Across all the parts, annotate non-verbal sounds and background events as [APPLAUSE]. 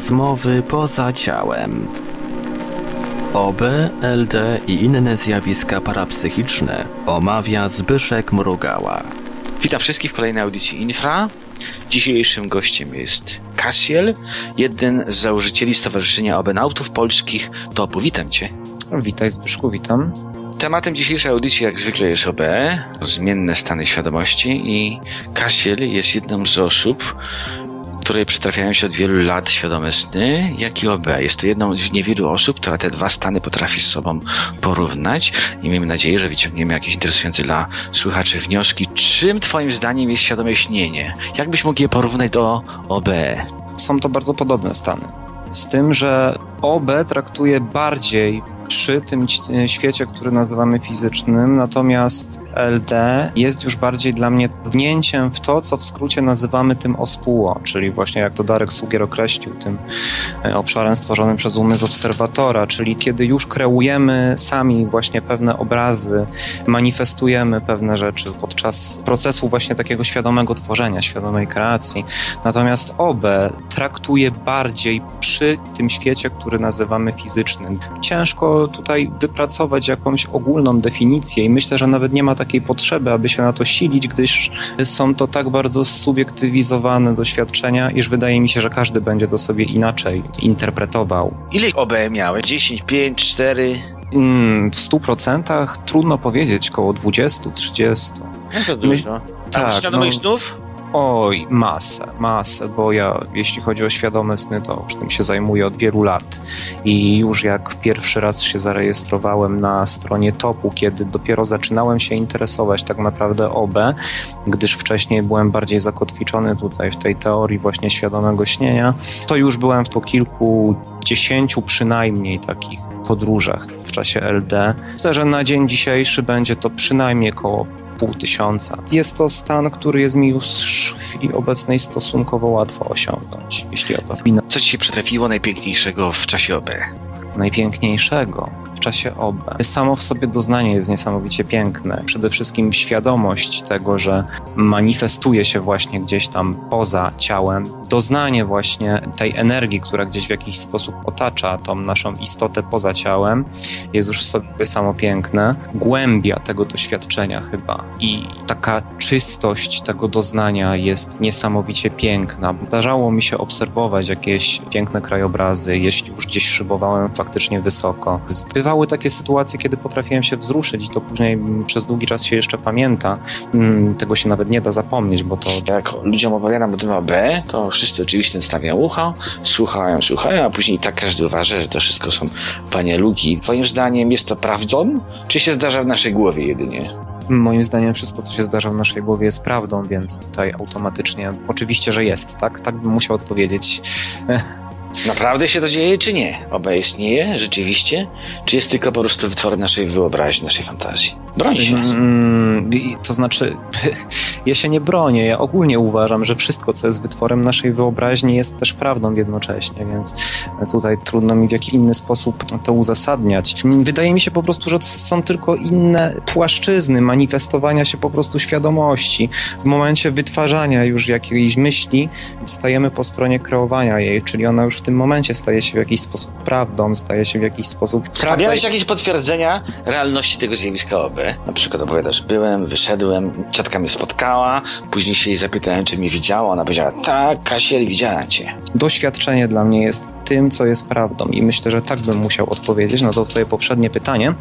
Rozmowy poza ciałem. OB, LD i inne zjawiska parapsychiczne omawia Zbyszek Mrugała. Witam wszystkich w kolejnej audycji Infra. Dzisiejszym gościem jest Kasiel, jeden z założycieli Stowarzyszenia Obenautów Polskich. To witam Cię. Witaj Zbyszku, witam. Tematem dzisiejszej audycji jak zwykle jest OB, zmienne stany świadomości i Kasiel jest jedną z osób, której przytrafiają się od wielu lat świadome sny, jak i OB. Jest to jedną z niewielu osób, która te dwa stany potrafi z sobą porównać i miejmy nadzieję, że wyciągniemy jakieś interesujące dla słuchaczy wnioski. Czym Twoim zdaniem jest świadome śnienie? Jak byś mógł je porównać do OB? Są to bardzo podobne stany. Z tym, że OB traktuje bardziej przy tym świecie, który nazywamy fizycznym, natomiast LD jest już bardziej dla mnie wnięciem w to, co w skrócie nazywamy tym ospuło, czyli właśnie jak to Darek Sugier określił, tym e, obszarem stworzonym przez umysł obserwatora, czyli kiedy już kreujemy sami właśnie pewne obrazy, manifestujemy pewne rzeczy podczas procesu właśnie takiego świadomego tworzenia, świadomej kreacji. Natomiast OB traktuje bardziej przy tym świecie, który nazywamy fizycznym. Ciężko tutaj wypracować jakąś ogólną definicję i myślę, że nawet nie ma takiej potrzeby, aby się na to silić, gdyż są to tak bardzo subiektywizowane doświadczenia, iż wydaje mi się, że każdy będzie to sobie inaczej interpretował. Ile OB miałeś? 10, 5, 4? Mm, w 100% trudno powiedzieć, koło 20, 30. No to dużo. My... Tak, świadomość no... snów? Oj, masę, masę, bo ja, jeśli chodzi o świadome sny, to już tym się zajmuję od wielu lat. I już jak pierwszy raz się zarejestrowałem na stronie topu, kiedy dopiero zaczynałem się interesować tak naprawdę OB, gdyż wcześniej byłem bardziej zakotwiczony tutaj w tej teorii właśnie świadomego śnienia, to już byłem w to kilku dziesięciu przynajmniej takich podróżach w czasie LD. Myślę, że na dzień dzisiejszy będzie to przynajmniej około pół tysiąca. Jest to stan, który jest mi już w chwili obecnej stosunkowo łatwo osiągnąć, jeśli o to Co ci się przytrafiło najpiękniejszego w czasie OB? Najpiękniejszego w czasie OB. Samo w sobie doznanie jest niesamowicie piękne. Przede wszystkim świadomość tego, że manifestuje się właśnie gdzieś tam poza ciałem. Doznanie właśnie tej energii, która gdzieś w jakiś sposób otacza tą naszą istotę poza ciałem, jest już w sobie samo piękne. Głębia tego doświadczenia chyba i taka czystość tego doznania jest niesamowicie piękna. Zdarzało mi się obserwować jakieś piękne krajobrazy, jeśli już gdzieś szybowałem faktycznie wysoko. Bywa bywały takie sytuacje, kiedy potrafiłem się wzruszyć i to później przez długi czas się jeszcze pamięta. Mm, tego się nawet nie da zapomnieć, bo to... Jak ludziom opowiadam o tym to wszyscy oczywiście stawiają ucho, słuchają, słuchają, a później tak każdy uważa, że to wszystko są panie luki. Twoim zdaniem jest to prawdą, czy się zdarza w naszej głowie jedynie? Moim zdaniem wszystko, co się zdarza w naszej głowie jest prawdą, więc tutaj automatycznie oczywiście, że jest, tak? Tak bym musiał odpowiedzieć. [LAUGHS] Naprawdę się to dzieje, czy nie? Oba istnieje rzeczywiście? Czy jest tylko po prostu wytworem naszej wyobraźni, naszej fantazji? Broń się. Mm, to znaczy, [LAUGHS] ja się nie bronię. Ja ogólnie uważam, że wszystko, co jest wytworem naszej wyobraźni, jest też prawdą jednocześnie, więc tutaj trudno mi w jakiś inny sposób to uzasadniać. Wydaje mi się po prostu, że to są tylko inne płaszczyzny manifestowania się po prostu świadomości. W momencie wytwarzania już jakiejś myśli stajemy po stronie kreowania jej, czyli ona już w tym momencie staje się w jakiś sposób prawdą, staje się w jakiś sposób prawdą. A miałeś jakieś potwierdzenia realności tego zjawiska OB? Na przykład opowiadasz, byłem, wyszedłem, ciotka mnie spotkała, później się jej zapytałem, czy mnie widziała, ona powiedziała, tak, Kasiel, widziałem cię. Doświadczenie dla mnie jest tym, co jest prawdą i myślę, że tak bym musiał odpowiedzieć na to twoje poprzednie pytanie.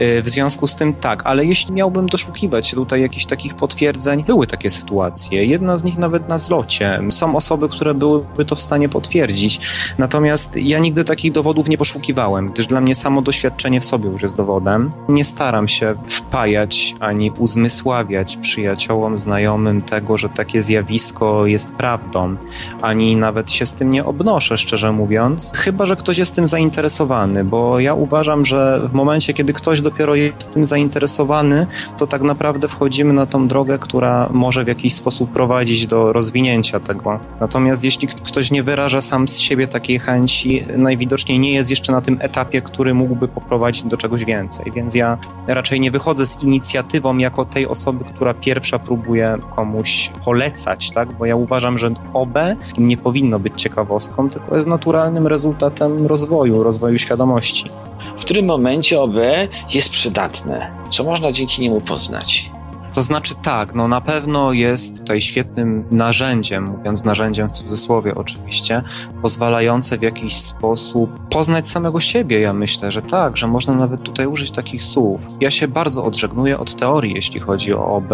Y, w związku z tym tak, ale jeśli miałbym doszukiwać się tutaj jakichś takich potwierdzeń, były takie sytuacje. Jedna z nich nawet na zlocie. Są osoby, które byłyby to w stanie potwierdzić. Natomiast ja nigdy takich dowodów nie poszukiwałem, gdyż dla mnie samo doświadczenie w sobie już jest dowodem. Nie staram się wpajać ani uzmysławiać przyjaciołom, znajomym tego, że takie zjawisko jest prawdą, ani nawet się z tym nie obnoszę, szczerze mówiąc mówiąc, chyba że ktoś jest tym zainteresowany, bo ja uważam, że w momencie, kiedy ktoś dopiero jest tym zainteresowany, to tak naprawdę wchodzimy na tą drogę, która może w jakiś sposób prowadzić do rozwinięcia tego. Natomiast jeśli ktoś nie wyraża sam z siebie takiej chęci, najwidoczniej nie jest jeszcze na tym etapie, który mógłby poprowadzić do czegoś więcej. Więc ja raczej nie wychodzę z inicjatywą jako tej osoby, która pierwsza próbuje komuś polecać, tak? Bo ja uważam, że OB nie powinno być ciekawostką, tylko jest naturalnym rezultatem rozwoju, rozwoju świadomości. W którym momencie OB jest przydatne? Co można dzięki niemu poznać? To znaczy tak, no na pewno jest tutaj świetnym narzędziem, mówiąc narzędziem w cudzysłowie oczywiście, pozwalające w jakiś sposób poznać samego siebie. Ja myślę, że tak, że można nawet tutaj użyć takich słów. Ja się bardzo odżegnuję od teorii, jeśli chodzi o OB,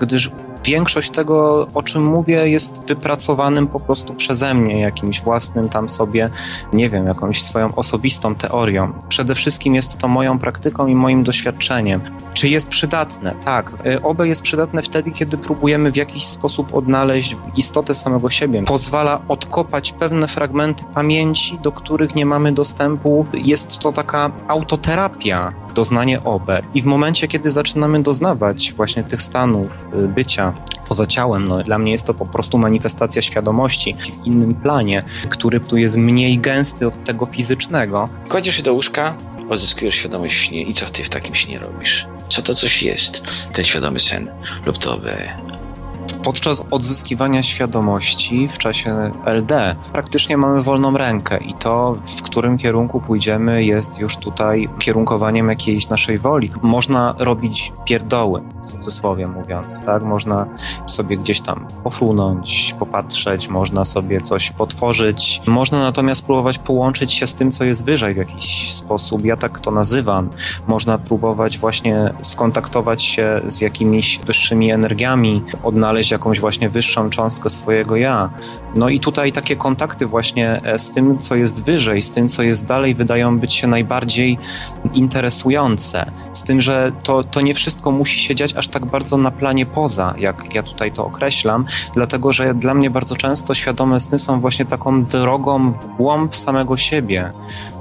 gdyż większość tego, o czym mówię, jest wypracowanym po prostu przeze mnie, jakimś własnym tam sobie, nie wiem, jakąś swoją osobistą teorią. Przede wszystkim jest to moją praktyką i moim doświadczeniem. Czy jest przydatne? Tak. Y, OB jest przydatne wtedy, kiedy próbujemy w jakiś sposób odnaleźć istotę samego siebie. Pozwala odkopać pewne fragmenty pamięci, do których nie mamy dostępu. Jest to taka autoterapia, doznanie OB. I w momencie, kiedy zaczynamy doznawać właśnie tych stanów y, poza ciałem, no, dla mnie jest to po prostu manifestacja świadomości w innym planie, który tu jest mniej gęsty od tego fizycznego. Kładziesz się do łóżka, odzyskujesz świadomość śnie i co ty w takim śnie robisz? Co to coś jest, ten świadomy sen lub to? Podczas odzyskiwania świadomości w czasie LD praktycznie mamy wolną rękę i to, w którym kierunku pójdziemy, jest już tutaj kierunkowaniem jakiejś naszej woli. Można robić pierdoły, w cudzysłowie mówiąc, tak? Można sobie gdzieś tam pofrunąć, popatrzeć, można sobie coś potworzyć. Można natomiast próbować połączyć się z tym, co jest wyżej w jakiś sposób. Ja tak to nazywam. Można próbować właśnie skontaktować się z jakimiś wyższymi energiami, odnaleźć jakąś właśnie wyższą cząstkę swojego ja. No i tutaj takie kontakty właśnie e, z tym, co jest wyżej, z tym, co jest dalej, wydają być się najbardziej interesujące. Z tym, że to, to nie wszystko musi się dziać aż tak bardzo na planie poza, jak ja tutaj to określam, dlatego że dla mnie bardzo często świadome sny są właśnie taką drogą w głąb samego siebie.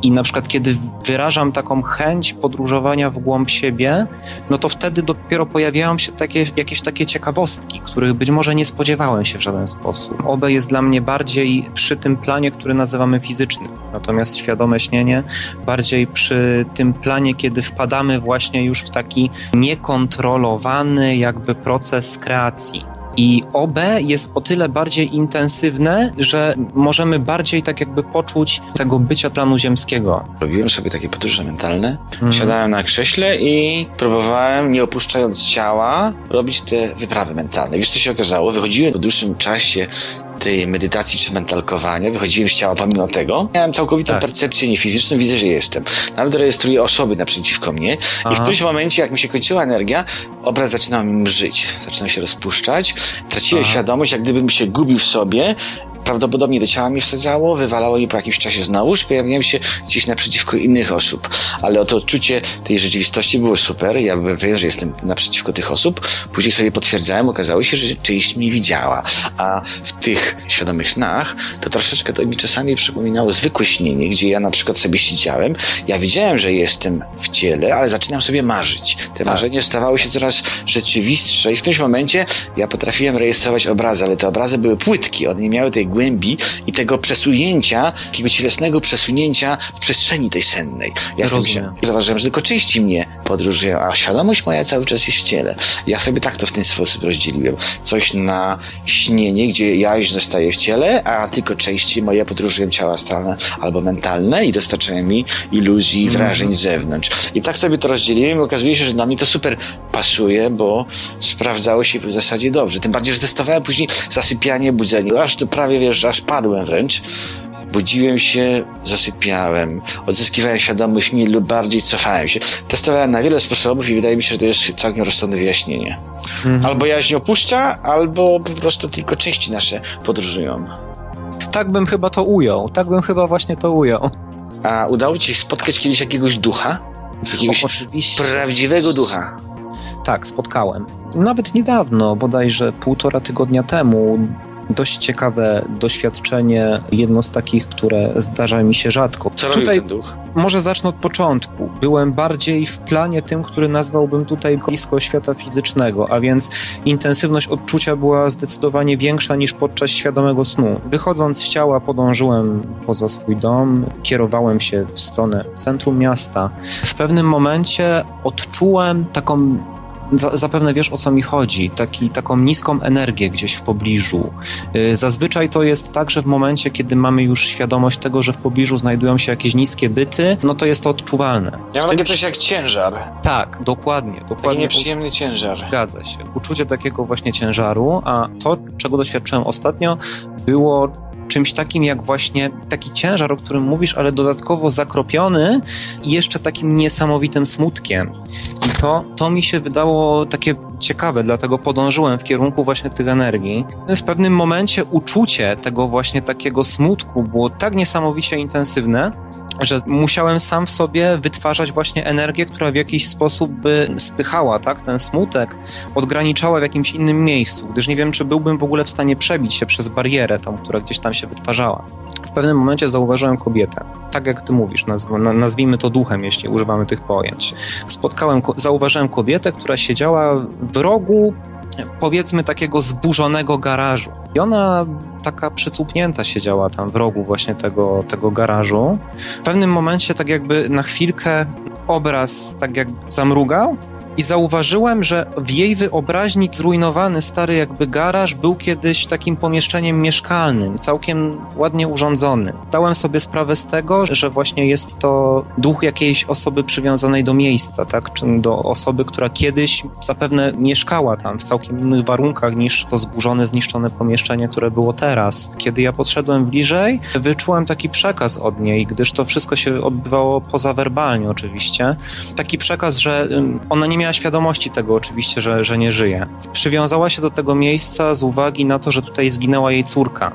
I na przykład, kiedy wyrażam taką chęć podróżowania w głąb siebie, no to wtedy dopiero pojawiają się takie, jakieś takie ciekawostki, których być może nie spodziewałem się w żaden sposób. OB jest dla mnie bardziej przy tym planie, który nazywamy fizycznym, natomiast świadome śnienie bardziej przy tym planie, kiedy wpadamy właśnie już w taki niekontrolowany jakby proces kreacji. I OB jest o tyle bardziej intensywne, że możemy bardziej tak jakby poczuć tego bycia planu ziemskiego. Robiłem sobie takie podróże mentalne. Mhm. Siadałem na krześle i próbowałem, nie opuszczając ciała, robić te wyprawy mentalne. Wiesz, co się okazało? Wychodziłem po dłuższym czasie tej medytacji czy mentalkowania, wychodziłem z ciała pomimo tego, miałem całkowitą tak. percepcję niefizyczną, widzę, że jestem. Nawet rejestruję osoby naprzeciwko mnie Aha. i w którymś momencie, jak mi się kończyła energia, obraz zaczynał mi mrzyć, zaczynał się rozpuszczać, traciłem Aha. świadomość, jak gdybym się gubił w sobie prawdopodobnie do ciała mi wsadzało, wywalało je po jakimś czasie znowuż, pojawiałem się gdzieś naprzeciwko innych osób. Ale oto odczucie tej rzeczywistości było super, ja byłem pewien, że jestem naprzeciwko tych osób. Później sobie potwierdzałem, okazało się, że część mnie widziała. A w tych świadomych snach to troszeczkę to mi czasami przypominało zwykłe śnienie, gdzie ja na przykład sobie siedziałem, ja wiedziałem, że jestem w ciele, ale zaczynam sobie marzyć. Te tak. marzenia stawały się coraz rzeczywistsze i w tym momencie ja potrafiłem rejestrować obrazy, ale te obrazy były płytkie, one nie miały tej głębi i tego przesunięcia, takiego cielesnego przesunięcia w przestrzeni tej sennej. Ja sobie zauważyłem, że tylko części mnie podróżują, a świadomość moja cały czas jest w ciele. Ja sobie tak to w ten sposób rozdzieliłem. Coś na śnienie, gdzie ja już zostaję w ciele, a tylko części moje podróżują ciała astralne albo mentalne i dostarczają mi iluzji, mhm. wrażeń z zewnątrz. I tak sobie to rozdzieliłem i okazuje się, że dla mnie to super pasuje, bo sprawdzało się w zasadzie dobrze. Tym bardziej, że testowałem później zasypianie, budzenie, aż to prawie wiesz, aż padłem wręcz. Budziłem się, zasypiałem, odzyskiwałem świadomość mniej lub bardziej cofałem się. Testowałem na wiele sposobów i wydaje mi się, że to jest całkiem rozsądne wyjaśnienie. Mhm. Albo jaźń opuszcza, albo po prostu tylko części nasze podróżują. Tak bym chyba to ujął. Tak bym chyba właśnie to ujął. A udało ci się spotkać kiedyś jakiegoś ducha? Jakiegoś o, oczywiście. prawdziwego ducha? Tak, spotkałem. Nawet niedawno, bodajże półtora tygodnia temu, dość ciekawe doświadczenie, jedno z takich, które zdarza mi się rzadko. Co tutaj? Może zacznę od początku. Byłem bardziej w planie tym, który nazwałbym tutaj blisko świata fizycznego, a więc intensywność odczucia była zdecydowanie większa niż podczas świadomego snu. Wychodząc z ciała podążyłem poza swój dom, kierowałem się w stronę centrum miasta. W pewnym momencie odczułem taką zapewne wiesz o co mi chodzi, taki, taką niską energię gdzieś w pobliżu. Y, zazwyczaj to jest tak, że w momencie, kiedy mamy już świadomość tego, że w pobliżu znajdują się jakieś niskie byty, no to jest to odczuwalne. Ja mam takie coś jak ciężar. Tak, dokładnie. dokładnie. Taki nieprzyjemny ciężar. Zgadza się. Uczucie takiego właśnie ciężaru, a to, czego doświadczyłem ostatnio, było czymś takim jak właśnie taki ciężar, o którym mówisz, ale dodatkowo zakropiony jeszcze takim niesamowitym smutkiem. I to, to mi się wydało takie ciekawe, dlatego podążyłem w kierunku właśnie tych energii. W pewnym momencie uczucie tego właśnie takiego smutku było tak niesamowicie intensywne, że musiałem sam w sobie wytwarzać właśnie energię, która w jakiś sposób by spychała, tak, ten smutek, odgraniczała w jakimś innym miejscu, gdyż nie wiem, czy byłbym w ogóle w stanie przebić się przez barierę tą, która gdzieś tam się wytwarzała. W pewnym momencie zauważyłem kobietę, tak jak ty mówisz, nazwijmy to duchem, jeśli używamy tych pojęć. Spotkałem, zauważyłem kobietę, która siedziała w rogu powiedzmy takiego zburzonego garażu. I ona taka przycupnięta siedziała tam w rogu właśnie tego, tego garażu. W pewnym momencie tak jakby na chwilkę obraz tak jak zamrugał i zauważyłem, że w jej wyobraźni zrujnowany stary jakby garaż był kiedyś takim pomieszczeniem mieszkalnym, całkiem ładnie urządzonym. Dałem sobie sprawę z tego, że właśnie jest to duch jakiejś osoby przywiązanej do miejsca, tak, czy do osoby, która kiedyś zapewne mieszkała tam w całkiem innych warunkach niż to zburzone, zniszczone pomieszczenie, które było teraz. Kiedy ja podszedłem bliżej, wyczułem taki przekaz od niej, gdyż to wszystko się odbywało pozawerbalnie oczywiście. Taki przekaz, że ona nie miała miała świadomości tego oczywiście, że, że nie żyje. Przywiązała się do tego miejsca z uwagi na to, że tutaj zginęła jej córka.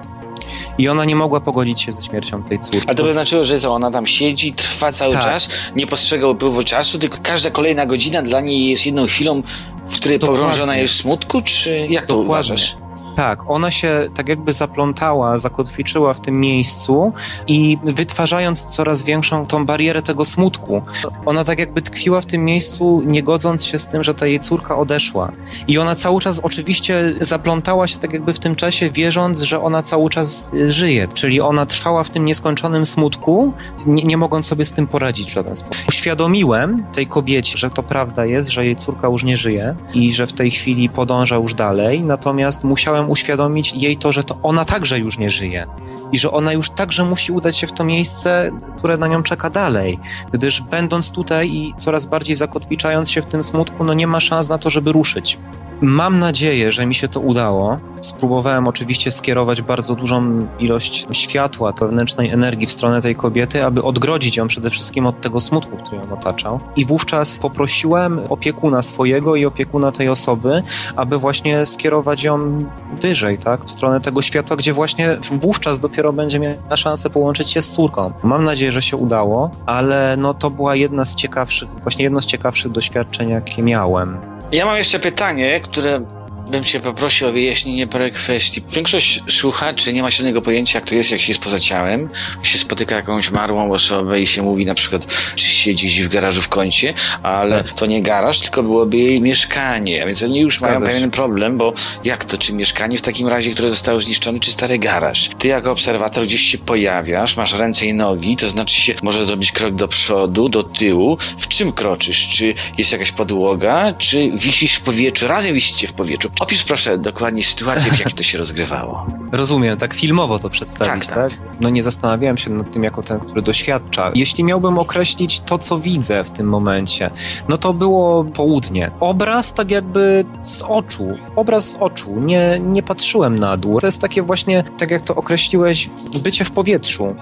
I ona nie mogła pogodzić się ze śmiercią tej córki. A to by znaczyło, że to ona tam siedzi, trwa cały tak. czas, nie postrzega upływu czasu, tylko każda kolejna godzina dla niej jest jedną chwilą, w której pogrążona jest w smutku, czy jak to Dokładnie. uważasz? Tak, ona się tak jakby zaplątała, zakotwiczyła w tym miejscu i wytwarzając coraz większą tą barierę tego smutku. Ona tak jakby tkwiła w tym miejscu, nie godząc się z tym, że ta jej córka odeszła. I ona cały czas oczywiście zaplątała się tak jakby w tym czasie, wierząc, że ona cały czas y, żyje. Czyli ona trwała w tym nieskończonym smutku, nie, nie mogąc sobie z tym poradzić w żaden sposób. Uświadomiłem tej kobiecie, że to prawda jest, że jej córka już nie żyje i że w tej chwili podąża już dalej, natomiast musiałem uświadomić jej to, że to ona także już nie żyje i że ona już także musi udać się w to miejsce, które na nią czeka dalej, gdyż będąc tutaj i coraz bardziej zakotwiczając się w tym smutku, no nie ma szans na to, żeby ruszyć. Mam nadzieję, że mi się to udało. Spróbowałem oczywiście skierować bardzo dużą ilość światła, wewnętrznej energii w stronę tej kobiety, aby odgrodzić ją przede wszystkim od tego smutku, który ją otaczał. I wówczas poprosiłem opiekuna swojego i opiekuna tej osoby, aby właśnie skierować ją wyżej, tak, w stronę tego światła, gdzie właśnie wówczas dopiero będzie miała szansę połączyć się z córką. Mam nadzieję, że się udało, ale no to była jedna z ciekawszych, właśnie jedno z ciekawszych doświadczeń, jakie miałem. Ja mam jeszcze pytanie, które bym cię poprosił o wyjaśnienie parę kwestii. Większość słuchaczy nie ma silnego pojęcia, jak to jest, jak się jest poza ciałem. się spotyka jakąś marłą osobę i się mówi na przykład, czy siedzi w garażu w kącie, ale tak. to nie garaż, tylko byłoby jej mieszkanie. A więc oni już Zgadza mają pewien problem, bo jak to, czy mieszkanie w takim razie, które zostało zniszczone, czy stary garaż? Ty jako obserwator gdzieś się pojawiasz, masz ręce i nogi, to znaczy się może zrobić krok do przodu, do tyłu. W czym kroczysz? Czy jest jakaś podłoga, czy wisisz w powietrzu? Razem wisicie w powietrzu. Opisz proszę dokładnie sytuację, w jakiej to się rozgrywało. [LAUGHS] Rozumiem, tak filmowo to przedstawić, tak, tak? tak? No nie zastanawiałem się nad tym jako ten, który doświadcza. Jeśli miałbym określić to, co widzę w tym momencie, no to było południe. Obraz tak jakby z oczu, obraz z oczu, nie, nie patrzyłem na dół. To jest takie właśnie, tak jak to określiłeś, bycie w powietrzu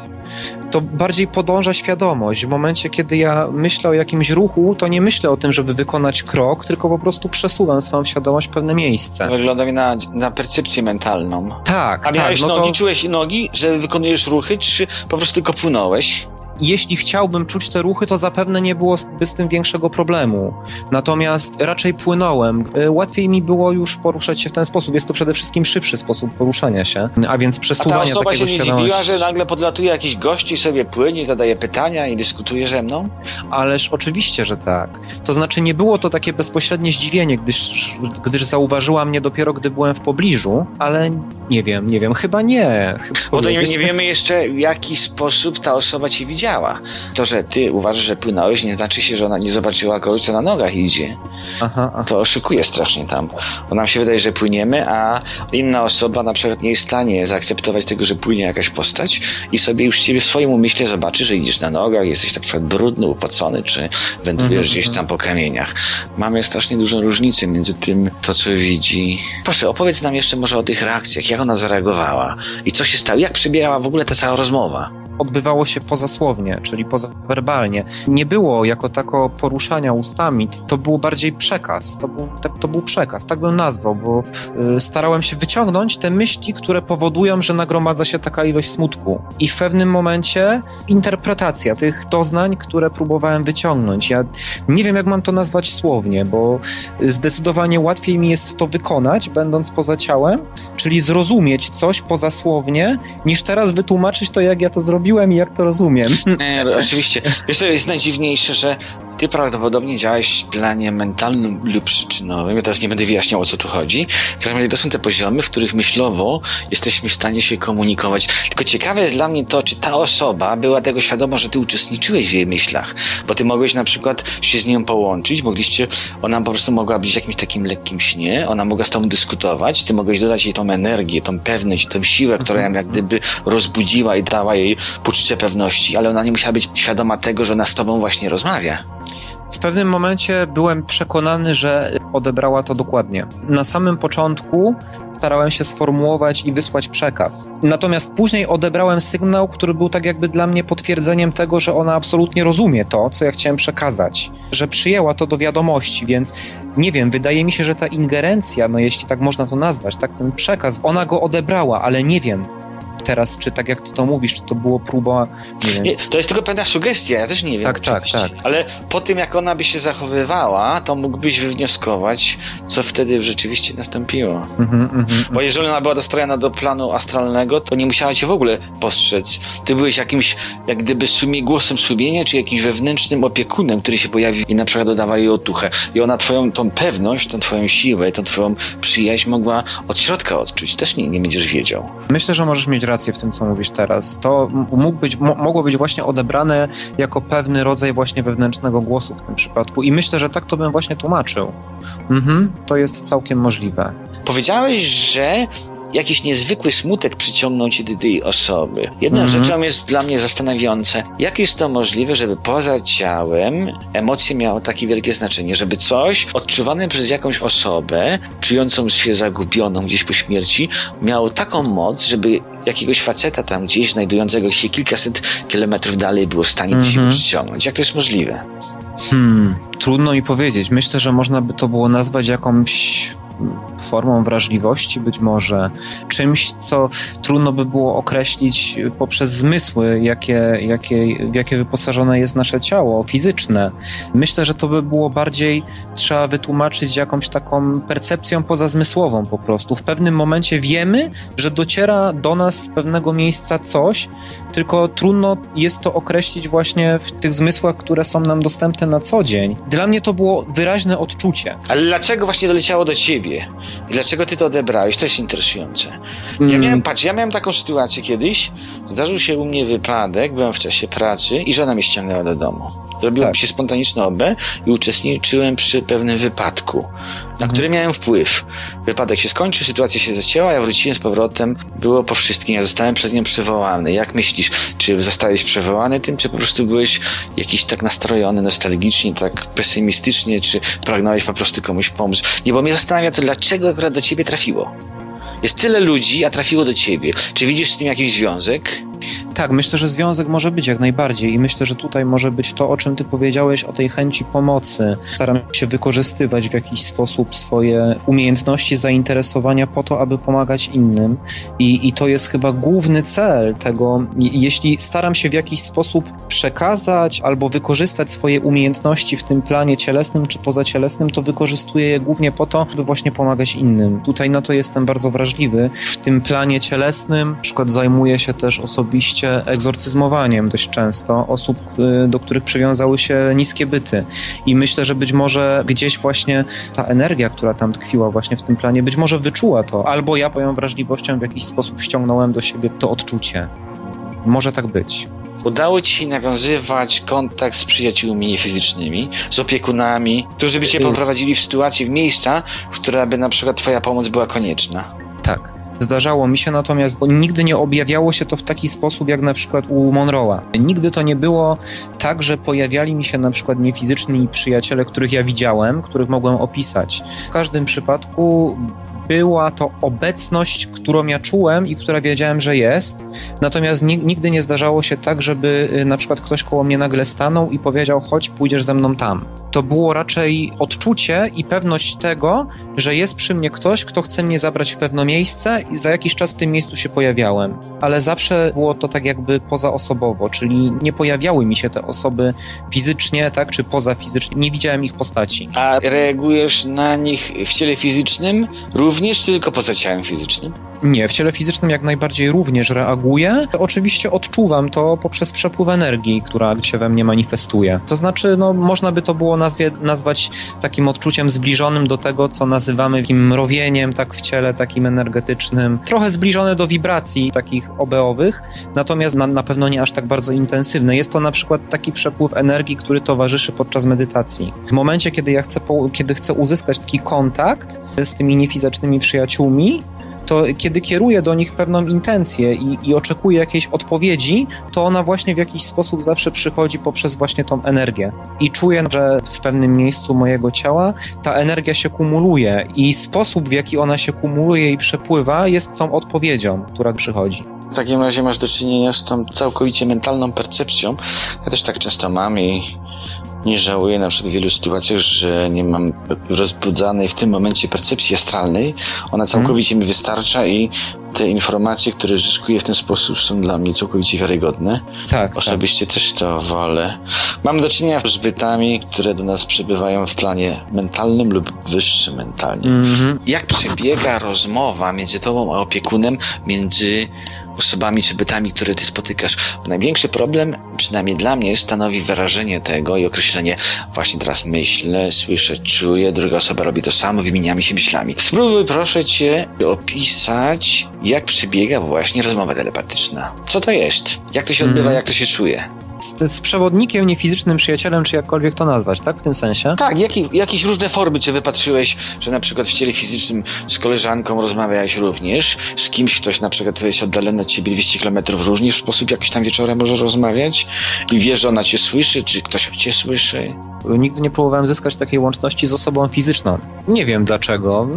to bardziej podąża świadomość. W momencie, kiedy ja myślę o jakimś ruchu, to nie myślę o tym, żeby wykonać krok, tylko po prostu przesuwam swoją świadomość w pewne miejsce. Wygląda mi na, na percepcję mentalną. Tak, A miałeś tak, no nogi, to... czułeś nogi, że wykonujesz ruchy, czy po prostu tylko płynąłeś? Jeśli chciałbym czuć te ruchy, to zapewne nie byłoby z tym większego problemu. Natomiast raczej płynąłem. E, łatwiej mi było już poruszać się w ten sposób. Jest to przede wszystkim szybszy sposób poruszania się, a więc przesuwanie a ta osoba takiego się nie świadomości... dziwiła, że nagle podlatuje jakiś gość i sobie płynie, zadaje pytania i dyskutuje ze mną? Ależ oczywiście, że tak. To znaczy nie było to takie bezpośrednie zdziwienie, gdyż, gdyż zauważyła mnie dopiero, gdy byłem w pobliżu, ale nie wiem, nie wiem, chyba nie. Chyba Bo to nie, nie wiemy jeszcze, w jaki sposób ta osoba cię widziała. To, że ty uważasz, że płynąłeś, nie znaczy się, że ona nie zobaczyła kogoś, co na nogach idzie. Aha, aha. To oszukuje strasznie tam. Bo nam się wydaje, że płyniemy, a inna osoba na przykład nie jest w stanie zaakceptować tego, że płynie jakaś postać i sobie już ciebie w swoim umyśle zobaczy, że idziesz na nogach, jesteś na przykład brudny, upocony, czy wędrujesz Mhm, gdzieś mhm. tam po kamieniach. Mamy strasznie dużą różnicę między tym, to co widzi. Proszę, opowiedz nam jeszcze może o tych reakcjach, jak ona zareagowała i co się stało, jak przebiegała w ogóle ta cała rozmowa. Odbywało się pozasłownie, czyli pozawerbalnie. Nie było jako tako poruszania ustami, to był bardziej przekaz, to był, to, był przekaz, tak bym nazwał, bo y, starałem się wyciągnąć te myśli, które powodują, że nagromadza się taka ilość smutku. I w pewnym momencie interpretacja tych doznań, które próbowałem wyciągnąć. Ja nie wiem, jak mam to nazwać słownie, bo zdecydowanie łatwiej mi jest to wykonać, będąc poza ciałem, czyli zrozumieć coś pozasłownie, niż teraz wytłumaczyć to, jak ja to zrobiłem i jak to rozumiem. No, oczywiście. Wiesz, co jest najdziwniejsze, że ty prawdopodobnie działałeś w planie mentalnym lub przyczynowym. Ja teraz nie będę wyjaśniał, o co tu chodzi. W każdym razie to są te poziomy, w których myślowo jesteśmy w stanie się komunikować. Tylko ciekawe jest dla mnie to, czy ta osoba była tego świadoma, że ty uczestniczyłeś w jej myślach. Bo ty mogłeś na przykład się z nią połączyć, mogliście, ona po prostu mogła być w jakimś takim lekkim śnie, ona mogła z tobą dyskutować, ty mogłeś dodać jej tą energię, tą pewność, tą siłę, która ją jak gdyby rozbudziła i dała jej poczucie pewności, ale ona nie musiała być świadoma tego, że ona z tobą właśnie rozmawia. W pewnym momencie byłem przekonany, że odebrała to dokładnie. Na samym początku starałem się sformułować i wysłać przekaz. Natomiast później odebrałem sygnał, który był tak jakby dla mnie potwierdzeniem tego, że ona absolutnie rozumie to, co ja chciałem przekazać, że przyjęła to do wiadomości, więc nie wiem, wydaje mi się, że ta ingerencja, no jeśli tak można to nazwać, tak ten przekaz, ona go odebrała, ale nie wiem teraz, czy tak jak ty to mówisz, czy to było próba, nie wiem. Nie, to jest tylko pewna sugestia, ja też nie wiem. Tak, tak, oczywiście. tak. Ale po tym, jak ona by się zachowywała, to mógłbyś wywnioskować, co wtedy rzeczywiście nastąpiło. Mhm, mhm. Bo jeżeli ona była dostrojona do planu astralnego, to nie musiała cię w ogóle postrzec. Ty byłeś jakimś, jak gdyby sumie, głosem sumienia, czy jakimś wewnętrznym opiekunem, który się pojawił i na przykład dodawał jej otuchę. I ona twoją tą pewność, tą twoją siłę, tą twoją przyjaźń mogła od środka odczuć. Też nie, nie będziesz wiedział. Myślę, że możesz mieć rację w tym, co mówisz teraz. To mógł być, mo- mogło być właśnie odebrane jako pewny rodzaj właśnie wewnętrznego głosu w tym przypadku i myślę, że tak to bym właśnie tłumaczył. Mhm, to jest całkiem możliwe. Powiedziałeś, że jakiś niezwykły smutek przyciągnął cię do tej osoby. Jedną Mhm. rzeczą jest dla mnie zastanawiające, jak jest to możliwe, żeby poza ciałem emocje miały takie wielkie znaczenie, żeby coś odczuwane przez jakąś osobę, czującą się zagubioną gdzieś po śmierci, miało taką moc, żeby jakiegoś faceta tam gdzieś znajdującego się kilkaset kilometrów dalej było w stanie Mhm. przyciągnąć. Jak to jest możliwe? Hmm, trudno mi powiedzieć. Myślę, że można by to było nazwać jakąś formą wrażliwości, być może czymś, co trudno by było określić poprzez zmysły, jakie, jakie, w jakie wyposażone jest nasze ciało fizyczne. Myślę, że to by było bardziej trzeba wytłumaczyć jakąś taką percepcją pozazmysłową po prostu. W pewnym momencie wiemy, że dociera do nas z pewnego miejsca coś, tylko trudno jest to określić właśnie w tych zmysłach, które są nam dostępne na co dzień. Dla mnie to było wyraźne odczucie. Ale dlaczego właśnie doleciało do ciebie? I dlaczego ty to odebrałeś? To jest interesujące. Ja Mm, miałem, patrz, ja miałem taką sytuację kiedyś. Zdarzył się u mnie wypadek, byłem w czasie pracy i żona mnie ściągnęła do domu. Zrobiło Tak. się spontaniczne OB i uczestniczyłem przy pewnym wypadku, na Mhm. który miałem wpływ. Wypadek się skończył, sytuacja się zacięła, ja wróciłem z powrotem, było po wszystkim, ja zostałem przez nią przywołany. Jak myślisz, czy zostałeś przywołany tym, czy po prostu byłeś jakiś tak nastrojony, nostalgicznie, tak pesymistycznie, czy pragnąłeś po prostu komuś pomóc? Nie, bo mnie zastanawia to, dlaczego akurat do ciebie trafiło. Jest tyle ludzi, a trafiło do ciebie. Czy widzisz z tym jakiś związek? Tak, myślę, że związek może być jak najbardziej i myślę, że tutaj może być to, o czym ty powiedziałeś, o tej chęci pomocy. Staram się wykorzystywać w jakiś sposób swoje umiejętności, zainteresowania po to, aby pomagać innym i, i to jest chyba główny cel tego. Jeśli staram się w jakiś sposób przekazać albo wykorzystać swoje umiejętności w tym planie cielesnym czy pozacielesnym, to wykorzystuję je głównie po to, by właśnie pomagać innym. Tutaj na to jestem bardzo wrażliwy. W tym planie cielesnym, na przykład zajmuję się też osobiście egzorcyzmowaniem dość często osób, y, do których przywiązały się niskie byty. I myślę, że być może gdzieś właśnie ta energia, która tam tkwiła właśnie w tym planie, być może wyczuła to, albo ja moją wrażliwością w jakiś sposób ściągnąłem do siebie to odczucie. Może tak być. Udało ci się nawiązywać kontakt z przyjaciółmi fizycznymi, z opiekunami, którzy by cię Y- poprowadzili w sytuację, w miejsca, w które by na przykład twoja pomoc była konieczna. Zdarzało mi się natomiast, bo nigdy nie objawiało się to w taki sposób, jak na przykład u Monroe'a. Nigdy to nie było tak, że pojawiali mi się na przykład niefizyczni przyjaciele, których ja widziałem, których mogłem opisać. W każdym przypadku była to obecność, którą ja czułem i która wiedziałem, że jest. Natomiast ni- nigdy nie zdarzało się tak, żeby y, na przykład ktoś koło mnie nagle stanął i powiedział: chodź, pójdziesz ze mną tam. To było raczej odczucie i pewność tego, że jest przy mnie ktoś, kto chce mnie zabrać w pewne miejsce i za jakiś czas w tym miejscu się pojawiałem. Ale zawsze było to tak jakby pozaosobowo, czyli nie pojawiały mi się te osoby fizycznie, tak, czy pozafizycznie. Nie widziałem ich postaci. A reagujesz na nich w ciele fizycznym również, czy tylko poza ciałem fizycznym? Nie, w ciele fizycznym jak najbardziej również reaguję. Oczywiście odczuwam to poprzez przepływ energii, która się we mnie manifestuje. To znaczy, no, można by to było nazwie, nazwać takim odczuciem zbliżonym do tego, co nazywamy takim mrowieniem, tak w ciele, takim energetycznym. Trochę zbliżone do wibracji takich obeowych, natomiast na, na pewno nie aż tak bardzo intensywne. Jest to na przykład taki przepływ energii, który towarzyszy podczas medytacji. W momencie, kiedy ja chcę, kiedy chcę uzyskać taki kontakt z tymi niefizycznymi przyjaciółmi, to kiedy kieruję do nich pewną intencję i, i oczekuję jakiejś odpowiedzi, to ona właśnie w jakiś sposób zawsze przychodzi poprzez właśnie tą energię. I czuję, że w pewnym miejscu mojego ciała ta energia się kumuluje i sposób, w jaki ona się kumuluje i przepływa, jest tą odpowiedzią, która przychodzi. W takim razie masz do czynienia z tą całkowicie mentalną percepcją. Ja też tak często mam i nie żałuję na przykład w wielu sytuacjach, że nie mam rozbudzanej w tym momencie percepcji astralnej. Ona całkowicie mi wystarcza i te informacje, które zyskuję w ten sposób są dla mnie całkowicie wiarygodne. Tak, tak. Osobiście też to wolę. Mam do czynienia z bytami, które do nas przybywają w planie mentalnym lub wyższym mentalnie. Mhm. Jak przebiega rozmowa między tobą a opiekunem, między osobami czy bytami, które ty spotykasz? Największy problem, przynajmniej dla mnie, stanowi wyrażenie tego i określenie właśnie teraz myślę, słyszę, czuję, druga osoba robi to samo, wymieniamy się myślami. Spróbuj proszę cię opisać, jak przebiega właśnie rozmowa telepatyczna. Co to jest? Jak to się odbywa, Mhm. jak to się czuje? Z, z przewodnikiem, niefizycznym przyjacielem, czy jakkolwiek to nazwać, tak? W tym sensie? Tak, jakie, jakieś różne formy cię wypatrzyłeś, że na przykład w ciele fizycznym z koleżanką rozmawiałeś również, z kimś, ktoś na przykład jest oddalony od ciebie 200 km, również w sposób jakiś tam wieczorem możesz rozmawiać i wiesz, że ona cię słyszy, czy ktoś cię słyszy. Nigdy nie próbowałem zyskać takiej łączności z osobą fizyczną. Nie wiem dlaczego.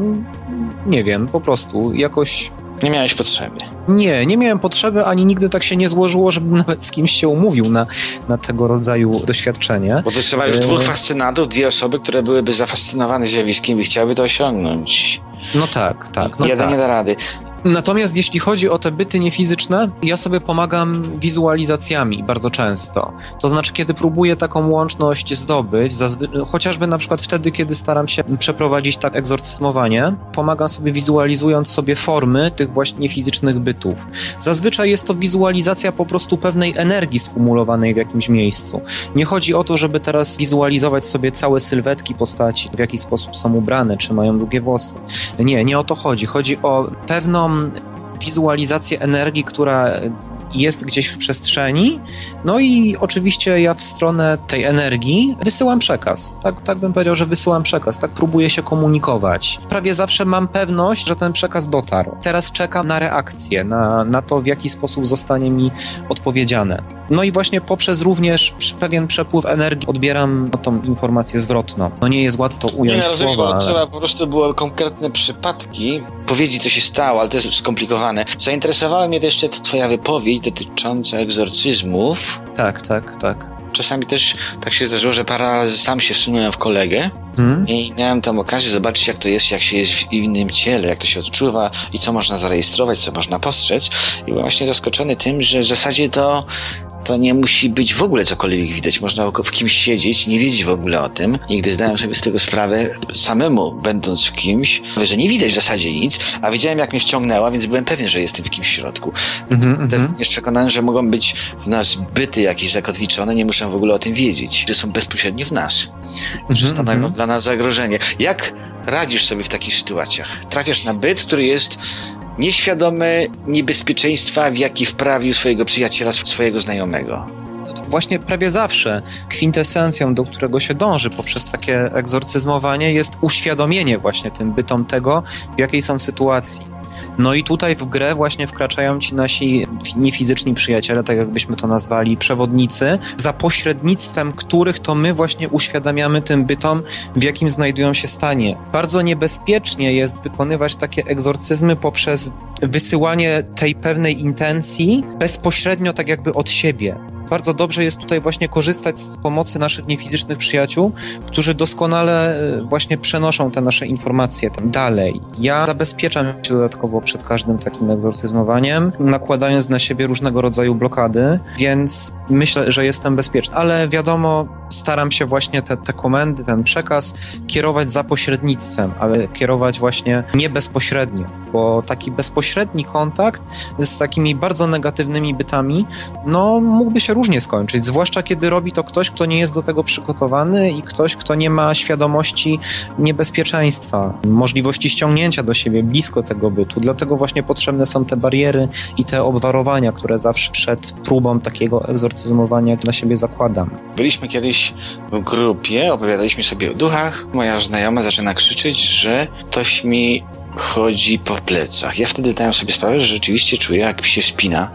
Nie wiem, po prostu jakoś Nie miałeś potrzeby. Nie, nie miałem potrzeby, ani nigdy tak się nie złożyło, żebym [LAUGHS] nawet z kimś się umówił na, na tego rodzaju doświadczenie. Bo to trzeba już dwóch fascynatów, dwie osoby, które byłyby zafascynowane zjawiskiem i chciałyby to osiągnąć. No tak, tak. No Jeden tak. nie da rady. Natomiast jeśli chodzi o te byty niefizyczne, ja sobie pomagam wizualizacjami bardzo często. To znaczy, kiedy próbuję taką łączność zdobyć, chociażby na przykład wtedy, kiedy staram się przeprowadzić tak egzorcyzmowanie, pomagam sobie wizualizując sobie formy tych właśnie fizycznych bytów. Zazwyczaj jest to wizualizacja po prostu pewnej energii skumulowanej w jakimś miejscu. Nie chodzi o to, żeby teraz wizualizować sobie całe sylwetki postaci, w jaki sposób są ubrane, czy mają długie włosy. Nie, nie o to chodzi. Chodzi o pewną wizualizację energii, która jest gdzieś w przestrzeni. No i oczywiście ja w stronę tej energii wysyłam przekaz. Tak, tak bym powiedział, że wysyłam przekaz. Tak próbuję się komunikować. Prawie zawsze mam pewność, że ten przekaz dotarł. Teraz czekam na reakcję, na, na to, w jaki sposób zostanie mi odpowiedziane. No i właśnie poprzez również pewien przepływ energii odbieram tą informację zwrotną. No nie jest łatwo to Nie, ująć rozumiem, słowa, ale... trzeba po prostu było konkretne przypadki powiedzieć, co się stało, ale to jest skomplikowane. Zainteresowała mnie jeszcze ta twoja wypowiedź dotycząca egzorcyzmów. Tak, tak, tak. Czasami też tak się zdarzyło, że parę razy sam się wsunąłem w kolegę Hmm? i miałem tam okazję zobaczyć, jak to jest, jak się jest w innym ciele, jak to się odczuwa i co można zarejestrować, co można postrzec. I byłem właśnie zaskoczony tym, że w zasadzie to to nie musi być w ogóle cokolwiek widać. Można w kimś siedzieć, nie wiedzieć w ogóle o tym. I gdy zdałem sobie z tego sprawę, samemu będąc w kimś, że nie widać w zasadzie nic, a wiedziałem jak mnie ściągnęła, więc byłem pewien, że jestem w kimś środku. Mhm, Też mhm. jest przekonany, że mogą być w nas byty jakieś zakotwiczone, nie muszę w ogóle o tym wiedzieć, że są bezpośrednio w nas, że Mhm, stanowią mhm. dla nas zagrożenie. Jak radzisz sobie w takich sytuacjach? Trafiasz na byt, który jest nieświadomy niebezpieczeństwa, w jaki wprawił swojego przyjaciela, swojego znajomego. Właśnie prawie zawsze kwintesencją, do którego się dąży poprzez takie egzorcyzmowanie, jest uświadomienie właśnie tym bytom tego, w jakiej są sytuacji. No i tutaj w grę właśnie wkraczają ci nasi niefizyczni przyjaciele, tak jakbyśmy to nazwali, przewodnicy, za pośrednictwem których to my właśnie uświadamiamy tym bytom, w jakim znajdują się stanie. Bardzo niebezpiecznie jest wykonywać takie egzorcyzmy poprzez wysyłanie tej pewnej intencji bezpośrednio tak jakby od siebie. Bardzo dobrze jest tutaj właśnie korzystać z pomocy naszych niefizycznych przyjaciół, którzy doskonale e, właśnie przenoszą te nasze informacje tam dalej. Ja zabezpieczam się dodatkowo przed każdym takim egzorcyzmowaniem, nakładając na siebie różnego rodzaju blokady, więc myślę, że jestem bezpieczny. Ale wiadomo, staram się właśnie te, te komendy, ten przekaz kierować za pośrednictwem, ale kierować właśnie nie bezpośrednio, bo taki bezpośredni kontakt z takimi bardzo negatywnymi bytami, no mógłby się różnie skończyć, zwłaszcza kiedy robi to ktoś, kto nie jest do tego przygotowany i ktoś, kto nie ma świadomości niebezpieczeństwa, możliwości ściągnięcia do siebie blisko tego bytu. Dlatego właśnie potrzebne są te bariery i te obwarowania, które zawsze przed próbą takiego egzorcyzmowania dla siebie zakładam. Byliśmy kiedyś w grupie, opowiadaliśmy sobie o duchach. Moja znajoma zaczyna krzyczeć, że ktoś mi chodzi po plecach. Ja wtedy dałem sobie sprawę, że rzeczywiście czuję, jak się spina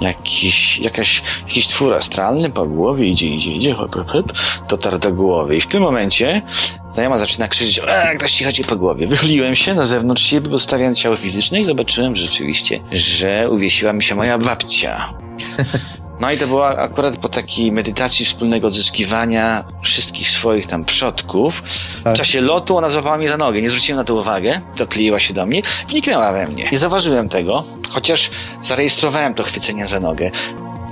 jakiś, jakaś, jakiś twór astralny po głowie, idzie, idzie, idzie, hop, hop, hop, dotarł do głowy. I w tym momencie znajoma zaczyna krzyczeć, e, ktoś ci chodzi po głowie. Wychyliłem się na zewnątrz siebie, postawiając ciało fizyczne i zobaczyłem rzeczywiście, że uwiesiła mi się moja babcia. No i to była akurat po takiej medytacji wspólnego odzyskiwania wszystkich swoich tam przodków. Tak. W czasie lotu ona złapała mnie za nogę, nie zwróciłem na to uwagę, dokleiła się do mnie, wniknęła we mnie. Nie zauważyłem tego, chociaż zarejestrowałem to chwycenie za nogę.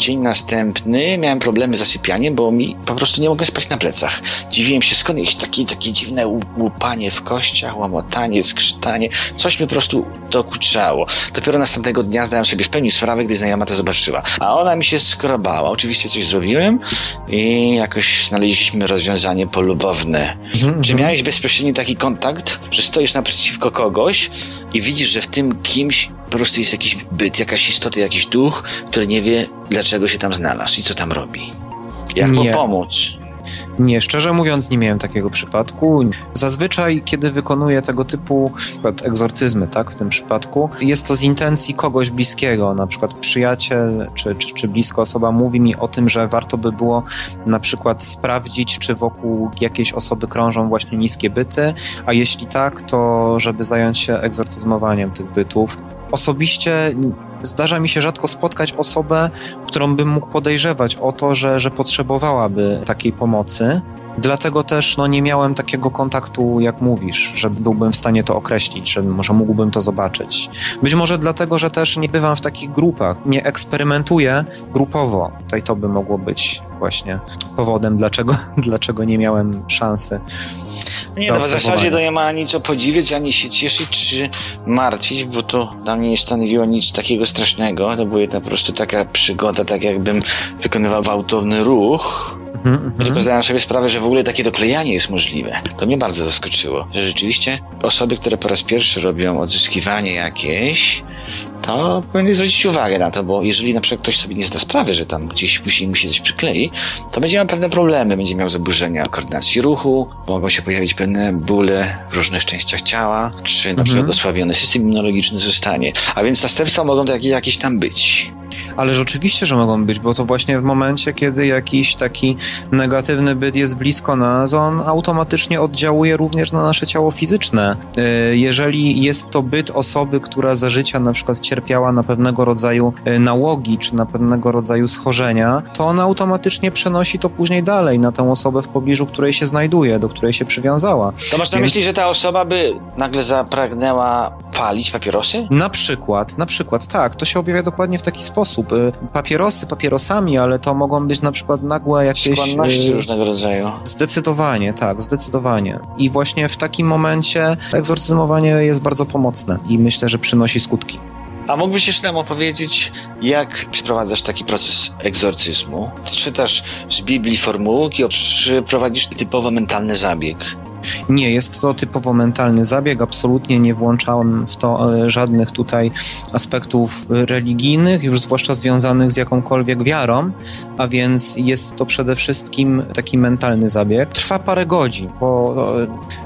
Dzień następny miałem problemy z zasypianiem, bo mi po prostu nie mogłem spać na plecach. Dziwiłem się skąd jakieś takie, takie dziwne łupanie w kościach, łamotanie, skrzytanie. Coś mi po prostu dokuczało. Dopiero następnego dnia zdałem sobie w pełni sprawę, gdy znajoma to zobaczyła. A ona mi się skrobała. Oczywiście coś zrobiłem i jakoś znaleźliśmy rozwiązanie polubowne. Czy miałeś bezpośredni taki kontakt, że stoisz naprzeciwko kogoś i widzisz, że w tym kimś po prostu jest jakiś byt, jakaś istota, jakiś duch, który nie wie, dlaczego się tam znalazł i co tam robi? Jak mu pomóc? Nie, szczerze mówiąc, nie miałem takiego przypadku. Zazwyczaj, kiedy wykonuję tego typu egzorcyzmy, tak, w tym przypadku, jest to z intencji kogoś bliskiego, na przykład przyjaciel czy, czy, czy bliska osoba mówi mi o tym, że warto by było na przykład sprawdzić, czy wokół jakiejś osoby krążą właśnie niskie byty, a jeśli tak, to żeby zająć się egzorcyzmowaniem tych bytów. Osobiście zdarza mi się rzadko spotkać osobę, którą bym mógł podejrzewać o to, że, że potrzebowałaby takiej pomocy. Dlatego też no, nie miałem takiego kontaktu, jak mówisz, że byłbym w stanie to określić, że może mógłbym to zobaczyć. Być może dlatego, że też nie bywam w takich grupach, nie eksperymentuję grupowo. Tutaj to by mogło być właśnie powodem, dlaczego, [LAUGHS] dlaczego nie miałem szansy. Nie, no w zasadzie to nie ma ani co podziwiać, ani się cieszyć, czy martwić, bo to dla mnie nie stanowiło nic takiego strasznego. To była po prostu taka przygoda, tak jakbym wykonywał gwałtowny ruch. Mhm, mhm. Tylko zdałem sobie sprawę, że w ogóle takie doklejanie jest możliwe. To mnie bardzo zaskoczyło, że rzeczywiście osoby, które po raz pierwszy robią odzyskiwanie jakieś, to powinny zwrócić uwagę na to, bo jeżeli na przykład ktoś sobie nie zda sprawy, że tam gdzieś później musi coś przyklei, to będzie miał pewne problemy, będzie miał zaburzenia koordynacji ruchu, mogą się pojawić pewne bóle w różnych częściach ciała, czy na Mhm. przykład osłabiony system immunologiczny zostanie. A więc następstwa mogą takie jakieś tam być. Ale rzeczywiście, że mogą być, bo to właśnie w momencie, kiedy jakiś taki negatywny byt jest blisko nas, on automatycznie oddziałuje również na nasze ciało fizyczne. Y, jeżeli jest to byt osoby, która za życia na przykład cierpiała na pewnego rodzaju y, nałogi, czy na pewnego rodzaju schorzenia, to ona automatycznie przenosi to później dalej na tę osobę w pobliżu, której się znajduje, do której się przywiązała. To masz na Więc- myśli, że ta osoba by nagle zapragnęła palić papierosy? Na przykład, na przykład, tak, to się objawia dokładnie w taki sposób. Y, Papierosy papierosami, ale to mogą być na przykład nagłe jakieś... Skłonności y, różnego rodzaju. Zdecydowanie, tak, zdecydowanie. I właśnie w takim momencie egzorcyzmowanie jest bardzo pomocne i myślę, że przynosi skutki. A mógłbyś jeszcze nam opowiedzieć, jak przeprowadzasz taki proces egzorcyzmu? Czytasz z Biblii formułki, prowadzisz typowo mentalny zabieg? Nie, jest to typowo mentalny zabieg, absolutnie nie włączałem w to e, żadnych tutaj aspektów religijnych, już zwłaszcza związanych z jakąkolwiek wiarą, a więc jest to przede wszystkim taki mentalny zabieg. Trwa parę godzin, bo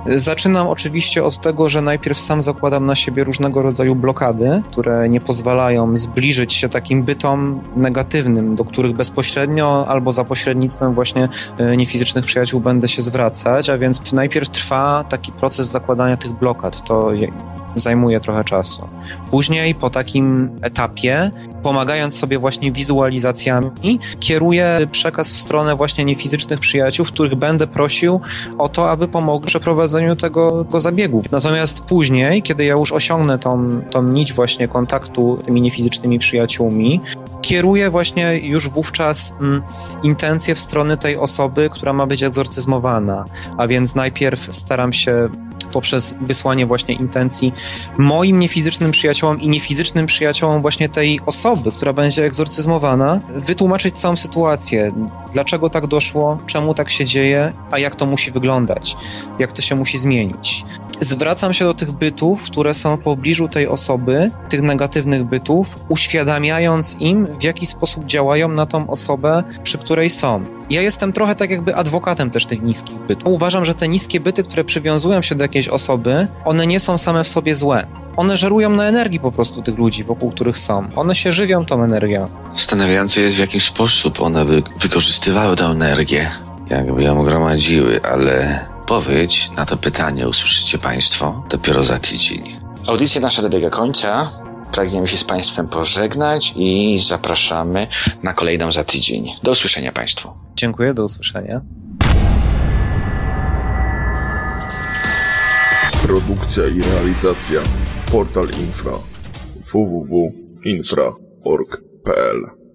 e, zaczynam oczywiście od tego, że najpierw sam zakładam na siebie różnego rodzaju blokady, które nie pozwalają zbliżyć się takim bytom negatywnym, do których bezpośrednio albo za pośrednictwem właśnie e, niefizycznych przyjaciół będę się zwracać, a więc najpierw trwa taki proces zakładania tych blokad. To je- zajmuje trochę czasu. Później po takim etapie, pomagając sobie właśnie wizualizacjami, kieruję przekaz w stronę właśnie niefizycznych przyjaciół, których będę prosił o to, aby pomogli w przeprowadzeniu tego, tego zabiegu. Natomiast później, kiedy ja już osiągnę tą, tą nić właśnie kontaktu z tymi niefizycznymi przyjaciółmi, kieruję właśnie już wówczas mm, intencje w stronę tej osoby, która ma być egzorcyzmowana. A więc najpierw staram się poprzez wysłanie właśnie intencji moim niefizycznym przyjaciołom i niefizycznym przyjaciołom właśnie tej osoby, która będzie egzorcyzmowana, wytłumaczyć całą sytuację. Dlaczego tak doszło, czemu tak się dzieje, a jak to musi wyglądać, jak to się musi zmienić. Zwracam się do tych bytów, które są w pobliżu tej osoby, tych negatywnych bytów, uświadamiając im, w jaki sposób działają na tą osobę, przy której są. Ja jestem trochę tak jakby adwokatem też tych niskich bytów. Uważam, że te niskie byty, które przywiązują się do jakiejś osoby, one nie są same w sobie złe. One żerują na energii po prostu tych ludzi, wokół których są. One się żywią tą energią. Zastanawiające jest, w jaki sposób one by wykorzystywały tę energię, jakby ją gromadziły, ale odpowiedź na to pytanie usłyszycie Państwo dopiero za tydzień. Audycja nasza dobiega końca. Pragniemy się z Państwem pożegnać i zapraszamy na kolejną za tydzień. Do usłyszenia Państwu. Dziękuję, do usłyszenia. Produkcja i realizacja Portal Infra www.infra.org.pl